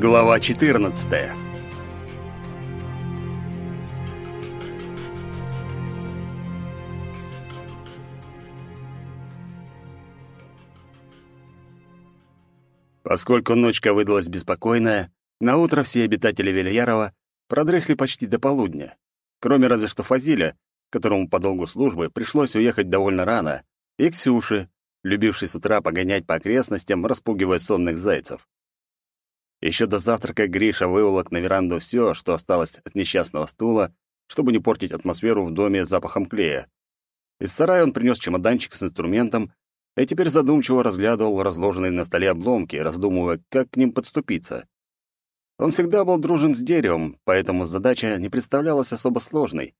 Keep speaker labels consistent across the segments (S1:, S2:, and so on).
S1: Глава 14. Поскольку ночка выдалась беспокойная, на утро все обитатели Вильярова продрыхли почти до полудня, кроме разве что Фазиля, которому по долгу службы пришлось уехать довольно рано, и Ксюши, любившей с утра погонять по окрестностям, распугивая сонных зайцев. Еще до завтрака Гриша выволок на веранду все, что осталось от несчастного стула, чтобы не портить атмосферу в доме запахом клея. Из сарая он принес чемоданчик с инструментом и теперь задумчиво разглядывал разложенные на столе обломки, раздумывая, как к ним подступиться. Он всегда был дружен с деревом, поэтому задача не представлялась особо сложной.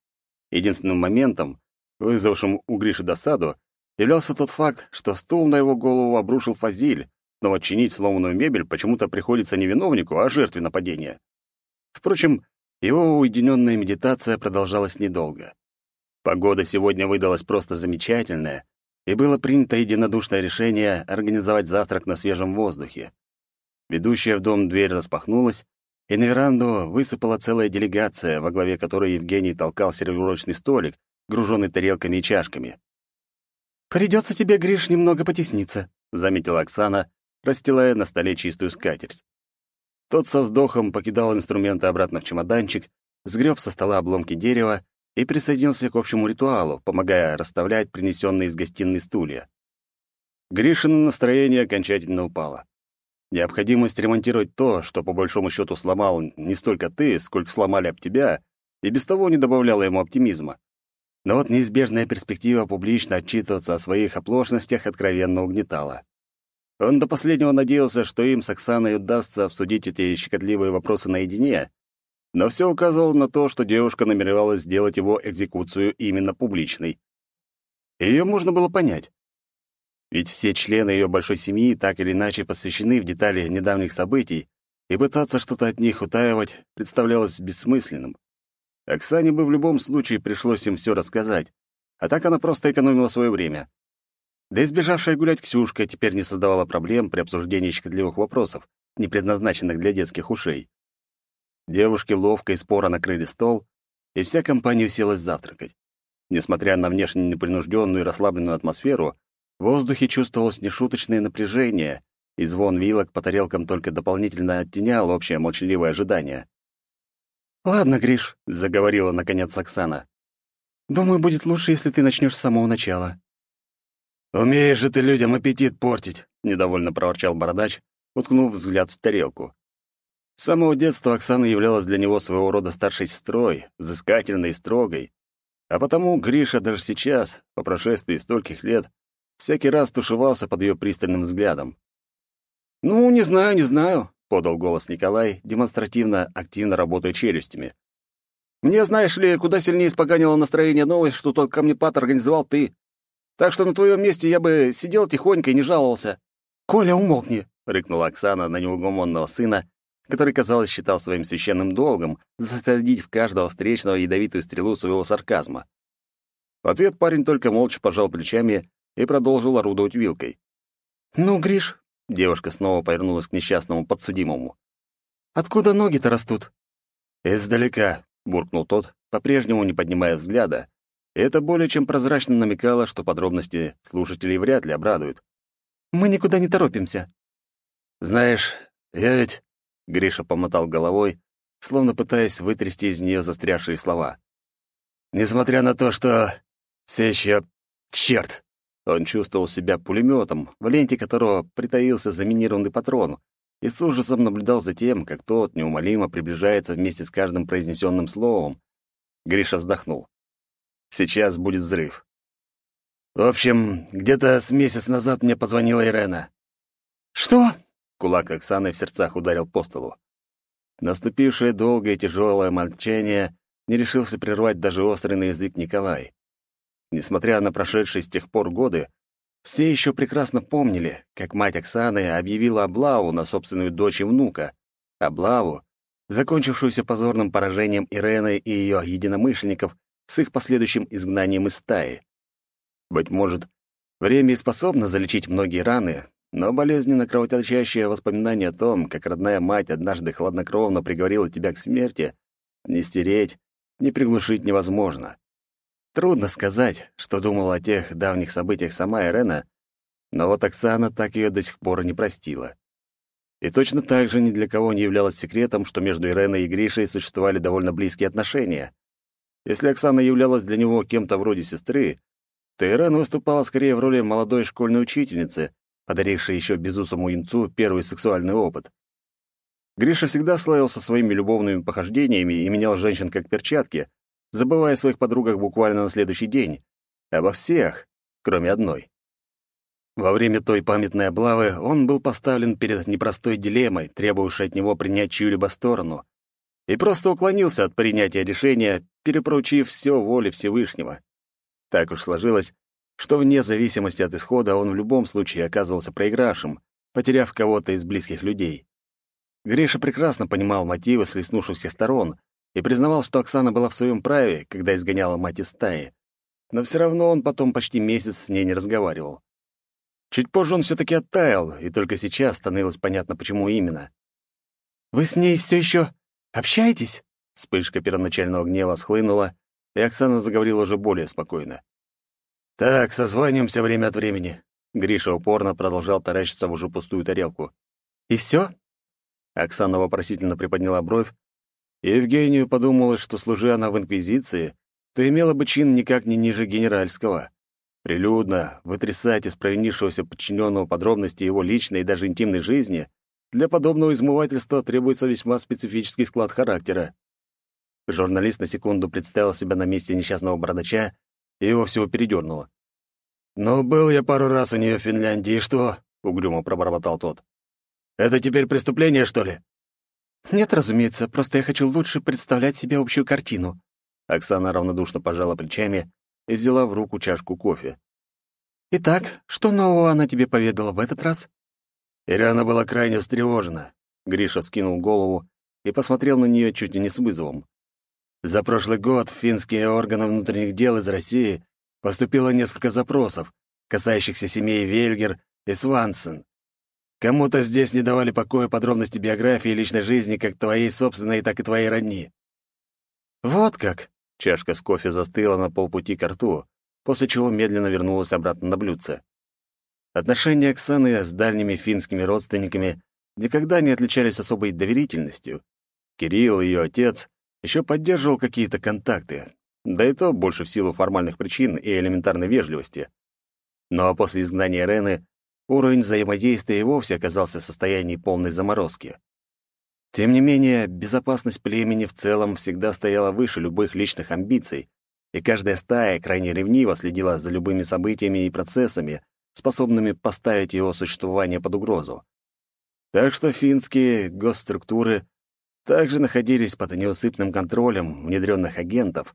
S1: Единственным моментом, вызвавшим у Гриши досаду, являлся тот факт, что стул на его голову обрушил Фазиль, но отчинить сломанную мебель почему-то приходится не виновнику, а жертве нападения. Впрочем, его уединенная медитация продолжалась недолго. Погода сегодня выдалась просто замечательная, и было принято единодушное решение организовать завтрак на свежем воздухе. Ведущая в дом дверь распахнулась, и на веранду высыпала целая делегация, во главе которой Евгений толкал сервировочный столик, груженный тарелками и чашками.
S2: «Придется тебе, Гриш, немного потесниться», — заметила Оксана, расстилая на столе чистую скатерть. Тот со вздохом покидал инструменты обратно в чемоданчик, сгреб со стола обломки дерева и присоединился к общему ритуалу, помогая расставлять принесенные из гостиной стулья. Гришина настроение окончательно упало. Необходимость ремонтировать то, что по большому счету сломал не столько ты, сколько сломали об тебя, и без того не добавляла ему оптимизма. Но вот неизбежная перспектива публично отчитываться о своих оплошностях откровенно угнетала. Он до последнего надеялся, что им с Оксаной удастся обсудить эти щекотливые вопросы наедине, но все указывало на то, что девушка намеревалась сделать его экзекуцию именно публичной. Ее можно было понять. Ведь все члены ее большой семьи так или иначе посвящены в детали недавних событий, и пытаться что-то от них утаивать представлялось бессмысленным. Оксане бы в любом случае пришлось им все рассказать, а так она просто экономила свое время. Да и сбежавшая гулять Ксюшка теперь не создавала проблем при обсуждении щекотливых вопросов, не предназначенных для детских ушей. Девушки ловко и споро накрыли стол, и вся компания уселась завтракать. Несмотря на внешне непринужденную и расслабленную атмосферу, в воздухе чувствовалось нешуточное напряжение, и звон вилок по тарелкам только дополнительно оттенял общее молчаливое ожидание.
S3: «Ладно, Гриш», — заговорила наконец Оксана. «Думаю, будет лучше, если ты начнешь с самого начала.
S1: «Умеешь же ты людям аппетит портить», — недовольно проворчал бородач, уткнув взгляд в тарелку. С самого детства Оксана являлась для него своего рода старшей сестрой, взыскательной и строгой. А потому Гриша даже сейчас, по прошествии стольких лет, всякий раз тушевался под ее пристальным взглядом.
S2: «Ну, не знаю, не знаю», — подал голос Николай, демонстративно активно работая челюстями. «Мне, знаешь ли, куда сильнее испоганило настроение новость, что тот камнепад организовал ты. Так что на твоем месте я бы сидел тихонько и не жаловался.
S3: «Коля, умолкни!» — рыкнула
S2: Оксана на неугомонного сына, который, казалось, считал своим священным долгом засадить в каждого встречного ядовитую стрелу своего сарказма. В ответ парень только молча пожал плечами и продолжил орудовать вилкой.
S3: «Ну, Гриш...»
S2: — девушка снова повернулась к несчастному подсудимому.
S3: «Откуда ноги-то растут?»
S1: «Издалека», — буркнул тот, по-прежнему не поднимая взгляда, это более чем прозрачно намекало, что подробности слушателей вряд ли обрадуют.
S3: «Мы никуда не торопимся».
S1: «Знаешь, я ведь...» — Гриша помотал головой, словно пытаясь вытрясти из нее застрявшие слова. «Несмотря на то, что... все еще... Черт!» Он чувствовал себя пулеметом, в ленте которого притаился заминированный патрон, и с ужасом наблюдал за тем, как тот неумолимо приближается вместе с каждым произнесенным словом. Гриша вздохнул. Сейчас будет взрыв. В общем, где-то с месяц назад мне позвонила Ирена.
S3: «Что?»
S1: — кулак Оксаны в сердцах ударил по столу. Наступившее долгое и тяжелое молчание не решился прервать даже острый на язык Николай. Несмотря на прошедшие с тех пор годы, все еще прекрасно помнили, как мать Оксаны объявила облаву на собственную дочь и внука. Облаву, закончившуюся позорным поражением Ирены и ее единомышленников с их последующим изгнанием из стаи. Быть может, время способно залечить многие раны, но болезненно кровоточащее воспоминание о том, как родная мать однажды хладнокровно приговорила тебя к смерти, не стереть, не приглушить невозможно. Трудно сказать, что думала о тех давних событиях сама Ирена, но вот Оксана так ее до сих пор не простила. И точно так же ни для кого не являлось секретом, что между Иреной и Гришей существовали довольно близкие отношения. Если Оксана являлась для него кем-то вроде сестры, то Ирена выступала скорее в роли молодой школьной учительницы, подарившей еще безусому инцу первый сексуальный опыт. Гриша всегда славился своими любовными похождениями и менял женщин как перчатки, забывая о своих подругах буквально на следующий день. Обо всех, кроме одной. Во время той памятной облавы он был поставлен перед непростой дилеммой, требующей от него принять чью-либо сторону, и просто уклонился от принятия решения, перепроучив все воле Всевышнего. Так уж сложилось, что вне зависимости от исхода он в любом случае оказывался проигравшим, потеряв кого-то из близких людей. Гриша прекрасно понимал мотивы слеснувшихся сторон и признавал, что Оксана была в своем праве, когда изгоняла мать из стаи. Но все равно он потом почти месяц с ней не разговаривал. Чуть позже он все-таки оттаял, и только сейчас становилось понятно, почему именно.
S3: «Вы с ней все еще общаетесь?»
S1: Вспышка первоначального гнева схлынула, и Оксана заговорила уже более спокойно. «Так, созваниваемся время от времени». Гриша упорно продолжал таращиться в уже пустую тарелку.
S3: «И все?»
S1: Оксана вопросительно приподняла бровь, и Евгению подумалось, что, служа она в Инквизиции, то имела бы чин никак не ниже генеральского. Прилюдно вытрясать из провинившегося подчиненного подробности его личной и даже интимной жизни для подобного измывательства требуется весьма специфический склад характера. Журналист на секунду представил себя на месте несчастного бородача, и его всего передернуло. «Ну, был я пару раз у нее в Финляндии, и что?» — угрюмо пробормотал тот. «Это теперь преступление, что ли?»
S3: «Нет, разумеется, просто я хочу лучше представлять себе общую картину».
S1: Оксана равнодушно пожала плечами и взяла в руку чашку кофе.
S3: «Итак, что нового она тебе поведала в этот раз?»
S1: Ириана была крайне встревожена. Гриша скинул голову и посмотрел на нее чуть ли не с вызовом. За прошлый год в финские органы внутренних дел из России поступило несколько запросов, касающихся семей Вельгер и Свансен. Кому-то здесь не давали покоя подробности биографии и личной жизни как твоей собственной, так и твоей родни.
S3: «Вот как!»
S1: — чашка с кофе застыла на полпути к рту, после чего медленно вернулась обратно на блюдце. Отношения Оксаны с дальними финскими родственниками никогда не отличались особой доверительностью. Кирилл, ее отец, еще поддерживал какие-то контакты, да и то больше в силу формальных причин и элементарной вежливости. Но после изгнания Рены уровень взаимодействия и вовсе оказался в состоянии полной заморозки. Тем не менее, безопасность племени в целом всегда стояла выше любых личных амбиций, и каждая стая крайне ревниво следила за любыми событиями и процессами, способными поставить его существование под угрозу. Так что финские госструктуры также находились под неусыпным контролем внедренных агентов,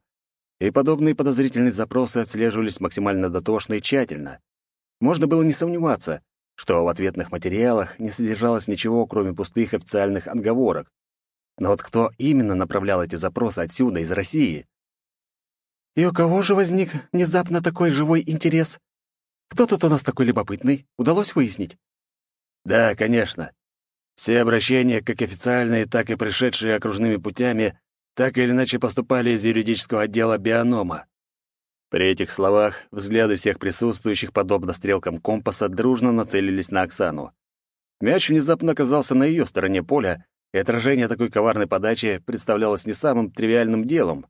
S1: и подобные подозрительные запросы отслеживались максимально дотошно и тщательно. Можно было не сомневаться, что в ответных материалах не содержалось ничего, кроме пустых официальных отговорок. Но вот кто именно направлял эти запросы отсюда, из России?
S3: «И у кого же возник внезапно такой живой интерес? Кто тут у нас такой любопытный? Удалось выяснить?»
S1: «Да, конечно. Все обращения, как официальные, так и пришедшие окружными путями, так или иначе поступали из юридического отдела бионома. При этих словах взгляды всех присутствующих, подобно стрелкам компаса, дружно нацелились на Оксану. Мяч внезапно оказался на ее стороне поля, и отражение такой коварной подачи представлялось не самым тривиальным делом.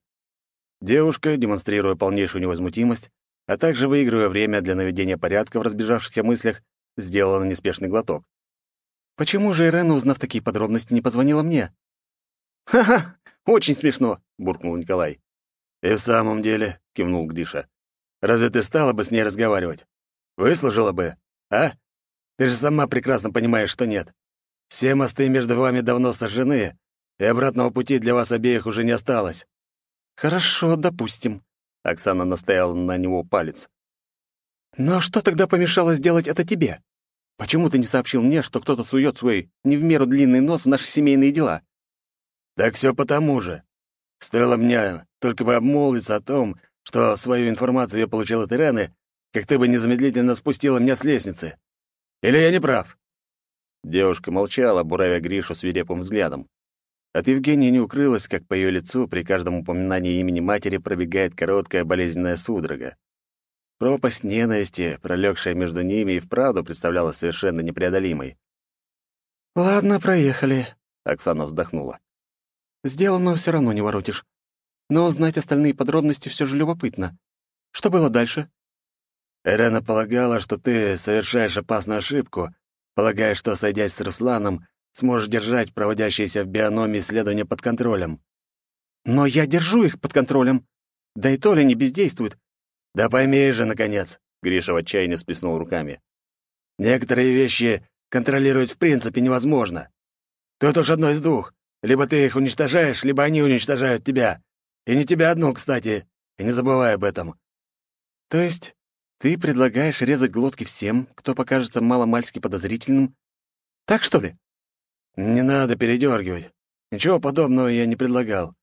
S1: Девушка, демонстрируя полнейшую невозмутимость, а также выигрывая время для наведения порядка в разбежавшихся мыслях, сделала неспешный глоток.
S3: Почему же Ирена, узнав такие подробности, не позвонила мне?
S1: «Ха-ха! Очень смешно!» — буркнул Николай. «И в самом деле», — кивнул Гриша, «разве ты стала бы с ней разговаривать? Выслужила бы, а? Ты же сама прекрасно понимаешь, что нет. Все мосты между вами давно сожжены, и обратного пути для вас обеих уже не осталось».
S3: «Хорошо, допустим», —
S1: Оксана настояла на него палец.
S3: «Но что тогда помешало сделать это тебе? Почему ты не сообщил мне, что кто-то сует свой не в меру длинный нос в наши семейные дела?»
S1: «Так все потому же. Стоило мне только бы обмолвиться о том, что свою информацию я получил от Ирены, как ты бы незамедлительно спустила меня с лестницы. Или я не прав?»
S2: Девушка молчала, буравя Гришу свирепым взглядом. От Евгении не укрылось, как по ее лицу при каждом упоминании имени матери пробегает короткая болезненная судорога. Пропасть ненависти, пролегшая между ними, и вправду представлялась совершенно непреодолимой.
S3: «Ладно, проехали», —
S2: Оксана вздохнула.
S3: «Сделанного все равно не воротишь. Но узнать остальные подробности все же любопытно. Что было дальше?»
S1: Эрена полагала, что ты совершаешь опасную ошибку, полагая, что, сойдясь с Русланом, сможешь держать проводящиеся в биономе исследования под контролем.
S3: «Но я держу их под контролем. Да и то ли не бездействуют».
S1: «Да пойми же, наконец!» — Гриша в отчаянии сплеснул руками. «Некоторые вещи контролировать в принципе невозможно. Тут уж одно из двух. Либо ты их уничтожаешь, либо они уничтожают тебя. И не тебя одну, кстати. И не забывай об этом».
S3: «То есть ты предлагаешь резать глотки всем, кто покажется маломальски подозрительным? Так что ли?»
S1: «Не надо передергивать. Ничего подобного я не предлагал.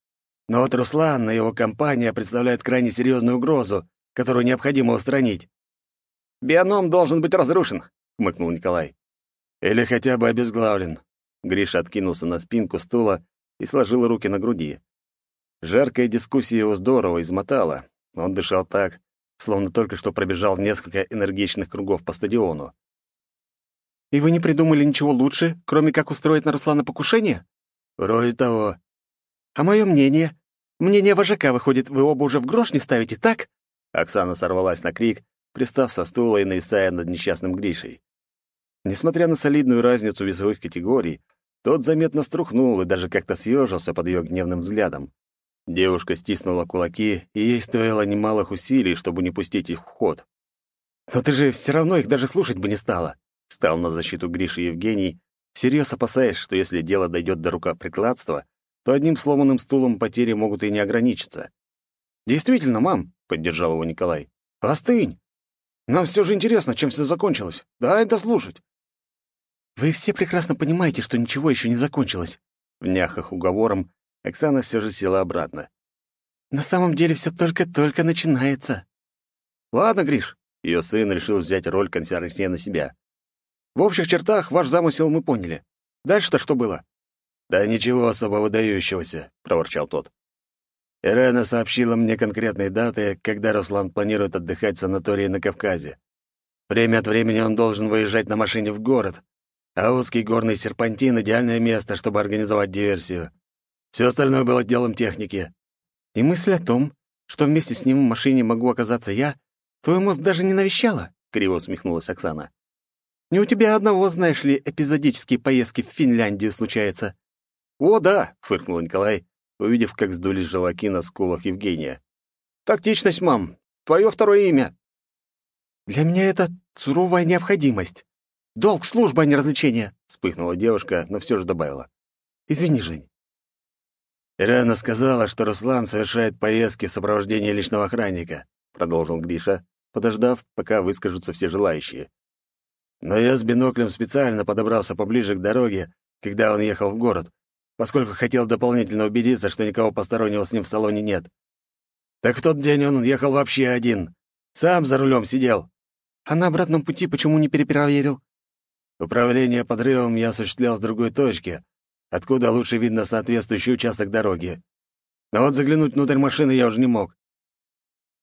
S1: Но вот Руслан и его компания представляют крайне серьезную угрозу, которую необходимо устранить».
S2: «Бионом должен быть разрушен», — хмыкнул Николай.
S1: «Или хотя бы обезглавлен». Гриша откинулся на спинку стула и сложил руки на груди. Жаркая дискуссия его здорово измотала. Он дышал так, словно только что пробежал несколько энергичных кругов по стадиону.
S3: «И вы не придумали ничего лучше, кроме как устроить на Руслана покушение?»
S1: «Вроде того».
S3: «А мое мнение? Мнение вожака, выходит, вы оба уже в грош не ставите, так?»
S2: Оксана сорвалась на крик, пристав со стула и нависая над несчастным Гришей. Несмотря на солидную разницу весовых категорий, тот заметно струхнул и даже как-то съежился под ее гневным взглядом. Девушка стиснула кулаки, и ей стоило немалых усилий, чтобы не пустить их в ход.
S3: «Но ты же все равно их даже слушать бы не стала», —
S2: стал на защиту Гриши Евгений, всерьез опасаясь, что если дело дойдет до рукоприкладства, то одним сломанным стулом потери могут и не ограничиться.
S3: «Действительно, мам», — поддержал его Николай. «Остынь. Нам все же интересно, чем все закончилось. Дай дослушать». «Вы все прекрасно понимаете, что ничего еще не закончилось», — в няхах уговором
S2: Оксана все же села обратно.
S3: «На самом деле все только-только начинается».
S2: «Ладно, Гриш», — ее сын решил взять роль конферансье на себя.
S3: «В общих чертах ваш замысел мы поняли. Дальше-то что было?»
S1: «Да ничего особо выдающегося», — проворчал тот. Ирена сообщила мне конкретные даты, когда Руслан планирует отдыхать в санатории на Кавказе. Время от времени он должен выезжать на машине в город, а узкий горный серпантин — идеальное место, чтобы организовать диверсию. Все остальное было делом техники.
S3: И мысль о том, что вместе с ним в машине могу оказаться я, твой мозг даже не навещала, — криво усмехнулась Оксана. Не у тебя одного, знаешь ли, эпизодические поездки в Финляндию случаются.
S2: «О, да!» — фыркнул Николай, увидев, как сдулись желаки на скулах Евгения.
S3: «Тактичность, мам. Твое второе имя». «Для меня это суровая необходимость. Долг службы, а не развлечение», — вспыхнула девушка, но все же добавила. «Извини, Жень,
S1: «Ирена сказала, что Руслан совершает поездки в сопровождении личного охранника», — продолжил Гриша, подождав, пока выскажутся все желающие. «Но я с биноклем специально подобрался поближе к дороге, когда он ехал в город, поскольку хотел дополнительно убедиться, что никого постороннего с ним в салоне нет. Так в тот день он ехал вообще один. Сам за рулем сидел.
S3: А на обратном пути почему не перепроверил?
S1: Управление подрывом я осуществлял с другой точки, откуда лучше видно соответствующий участок дороги. Но вот заглянуть внутрь машины я уже не мог.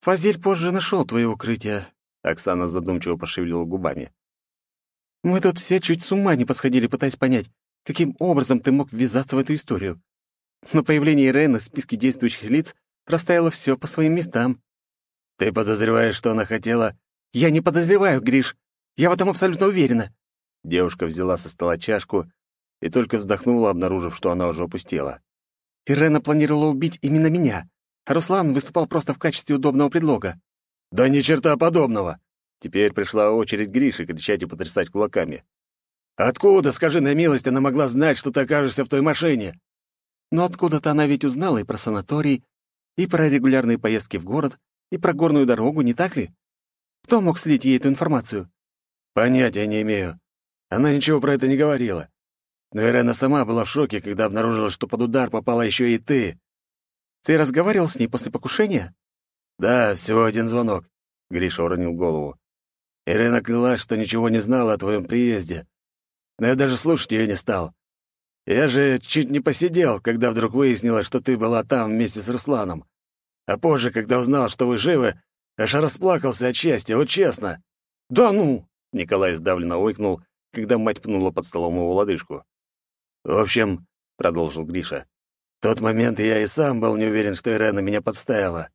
S3: «Фазиль позже нашел твое укрытие», — Оксана задумчиво пошевелила губами. «Мы тут все чуть с ума не посходили, пытаясь понять, каким образом ты мог ввязаться в эту историю. Но появление Ирены в списке действующих лиц расставило все по своим местам».
S1: «Ты подозреваешь, что она хотела...»
S3: «Я не подозреваю, Гриш. Я в этом абсолютно уверена».
S2: Девушка взяла со стола чашку и только вздохнула, обнаружив, что она уже опустела.
S3: «Ирена планировала убить именно меня, а Руслан выступал просто в качестве удобного предлога».
S1: «Да ни черта подобного!»
S2: Теперь пришла очередь Гриши кричать и потрясать кулаками.
S1: «Откуда, скажи на милость, она могла знать, что ты окажешься в той машине?»
S3: «Но откуда-то она ведь узнала и про санаторий, и про регулярные поездки в город, и про горную дорогу, не так ли? Кто мог слить ей эту информацию?»
S1: «Понятия не имею. Она ничего про это не говорила. Но Ирена сама была в шоке, когда обнаружила, что под удар попала еще и ты.
S3: Ты разговаривал с ней после покушения?
S1: Да, всего один звонок.
S2: Гриша уронил голову. Ирена клялась, что ничего не знала о твоем приезде. Но я даже слушать ее не стал. Я же чуть не посидел, когда вдруг выяснилось, что ты была там вместе с Русланом. А позже, когда узнал, что вы живы, аж расплакался от счастья, вот честно.
S1: «Да ну!» — Николай сдавленно ойкнул, когда мать пнула под столом его лодыжку.
S2: «В общем», — продолжил Гриша, — «в тот момент я и сам был не уверен, что Ирена меня подставила.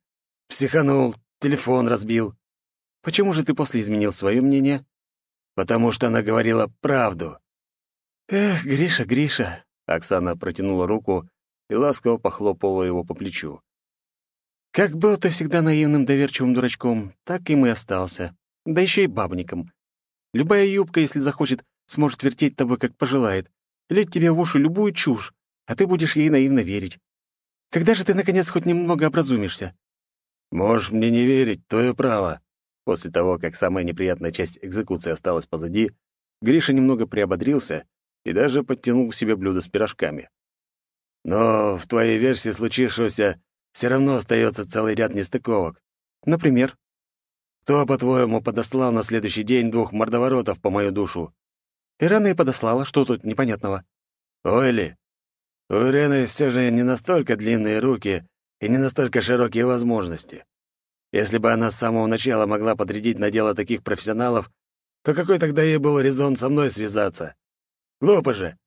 S2: Психанул, телефон разбил».
S3: «Почему же ты после изменил свое мнение?»
S2: «Потому что она говорила правду».
S3: «Эх, Гриша, Гриша!»
S1: — Оксана протянула руку и ласково похлопала его по плечу.
S3: «Как был ты всегда наивным, доверчивым дурачком, так им и остался. Да еще и бабником. Любая юбка, если захочет, сможет вертеть тобой, как пожелает, лить тебе в уши любую чушь, а ты будешь ей наивно верить. Когда же ты, наконец, хоть немного образумишься?»
S2: «Можешь мне не верить, твое право». После того, как самая неприятная часть экзекуции осталась позади, Гриша немного приободрился и даже подтянул к себе блюдо с пирожками. «Но в твоей версии случившегося все равно остается целый ряд нестыковок.
S3: Например?»
S2: Кто, по-твоему, подослал на следующий день двух мордоворотов по мою душу?
S3: Ирена и подослала. Что тут непонятного?
S2: Ой ли, у Ирены все же не настолько длинные руки и не настолько широкие возможности. Если бы она с самого начала могла подрядить на дело таких профессионалов, то какой тогда ей был резон со мной связаться? Глупо же.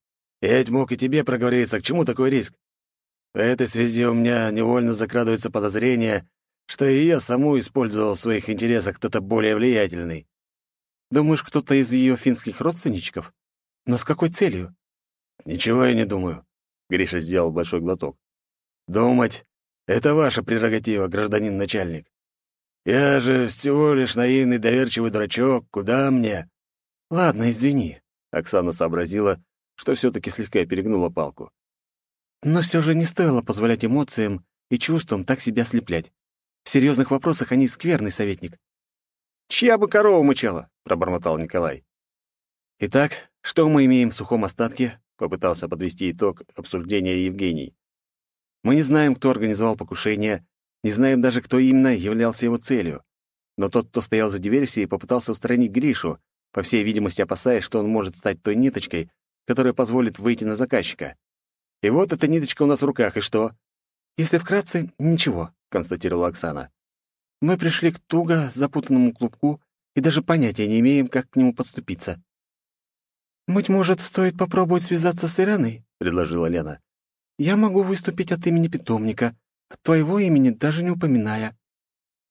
S2: Я ведь мог и тебе проговориться, к чему такой риск? В этой связи у меня невольно закрадывается подозрение, что и я саму использовал в своих интересах кто-то более влиятельный.
S3: Думаешь, кто-то из ее финских родственничков? Но с какой целью?
S2: Ничего я не думаю. Гриша сделал большой глоток. Думать — это ваша прерогатива, гражданин начальник. Я же всего лишь наивный доверчивый дурачок, куда мне?
S3: Ладно, извини.
S1: Оксана сообразила, что все таки слегка перегнула палку.
S3: Но все же не стоило позволять эмоциям и чувствам так себя слеплять. В серьезных вопросах они скверный советник.
S1: «Чья бы корова мычала?» — пробормотал Николай.
S3: «Итак, что мы имеем в сухом остатке?» — попытался подвести итог обсуждения Евгений. «Мы не знаем, кто организовал покушение, не знаем даже, кто именно являлся его целью. Но тот, кто стоял за диверсией, попытался устранить Гришу, по всей видимости опасаясь, что он может стать той ниточкой, которая позволит выйти на заказчика. И вот эта ниточка у нас в руках, и что? Если вкратце, ничего констатировала Оксана. «Мы пришли к туго запутанному клубку и даже понятия не имеем, как к нему подступиться». «Быть может, стоит попробовать связаться с Иреной?» — предложила Лена. «Я могу выступить от имени питомника, твоего имени даже не упоминая».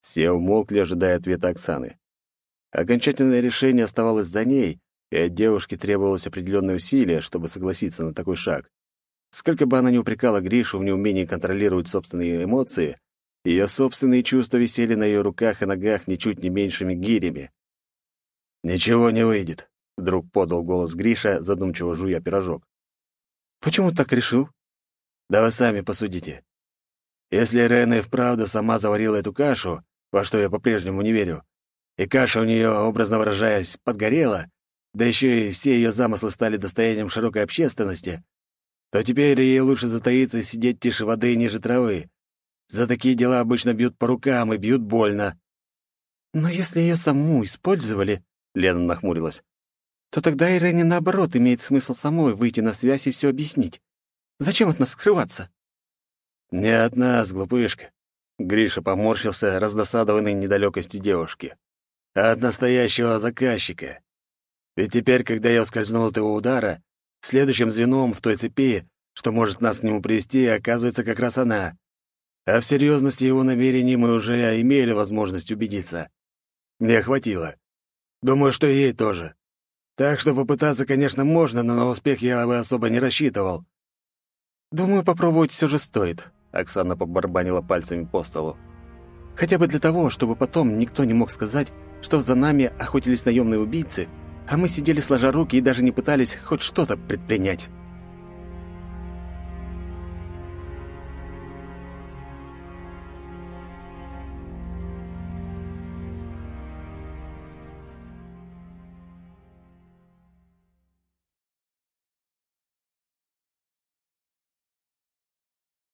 S1: Все умолкли, ожидая ответа Оксаны. Окончательное решение оставалось за ней, и от девушки требовалось определенное усилие, чтобы согласиться на такой шаг. Сколько бы она ни упрекала Гришу в неумении контролировать собственные эмоции, ее собственные чувства висели на ее руках и ногах ничуть не меньшими гирями.
S2: «Ничего не выйдет», —
S1: вдруг подал голос Гриша, задумчиво жуя пирожок.
S3: «Почему так решил?»
S2: «Да вы сами посудите. Если Рена и вправду сама заварила эту кашу, во что я по-прежнему не верю, и каша у нее, образно выражаясь, подгорела, да еще и все ее замыслы стали достоянием широкой общественности, то теперь ей лучше затаиться и сидеть тише воды ниже травы, за такие дела обычно бьют по рукам и бьют больно».
S3: «Но если ее саму использовали...» — Лена нахмурилась. «То тогда Ирене, наоборот, имеет смысл самой выйти на связь и все объяснить. Зачем от нас скрываться?»
S2: «Не от нас, глупышка». Гриша поморщился, раздосадованный недалекостью девушки. «А от настоящего заказчика. Ведь теперь, когда я ускользнул от его удара, следующим звеном в той цепи, что может нас к нему привести, оказывается как раз она. А в серьезности его намерений мы уже имели возможность убедиться. Мне хватило. Думаю, что ей тоже. Так что попытаться, конечно, можно, но на успех я бы особо не рассчитывал.
S3: «Думаю, попробовать все же стоит», — Оксана побарабанила пальцами по столу. «Хотя бы для того, чтобы потом никто не мог сказать, что за нами охотились наемные убийцы, а мы сидели сложа руки и даже не пытались хоть что-то предпринять».